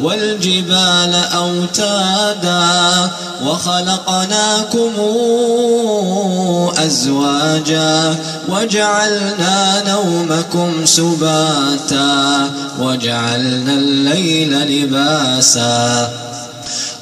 والجبال أوتادا وخلقناكم أزواجا وجعلنا نومكم سباتا وجعلنا الليل لباسا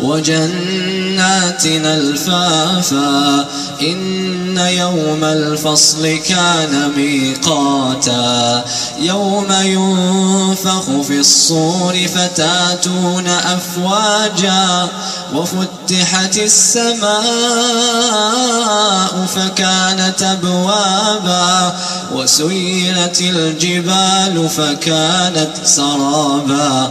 وجنات الفافا إن يوم الفصل كان ميقاتا يوم ينفخ في الصور فتاتون أفواجا وفتحت السماء فكانت أبوابا وسيرت الجبال فكانت سرابا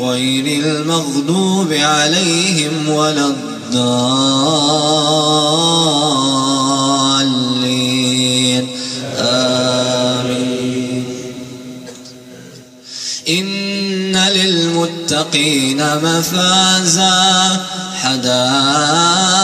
غير المغضوب عليهم ولا الضالين. آمين. إن للمتقين مفازا. حدائق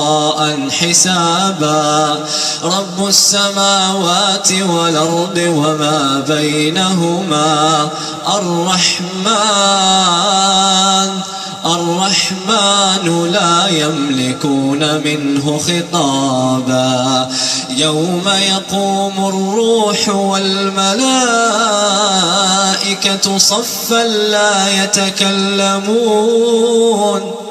حسابا. رب السماوات والأرض وما بينهما. الرحمن الرحمن لا يملكون منه خطابا. يوم يقوم الروح والملائكة صفا لا يتكلمون.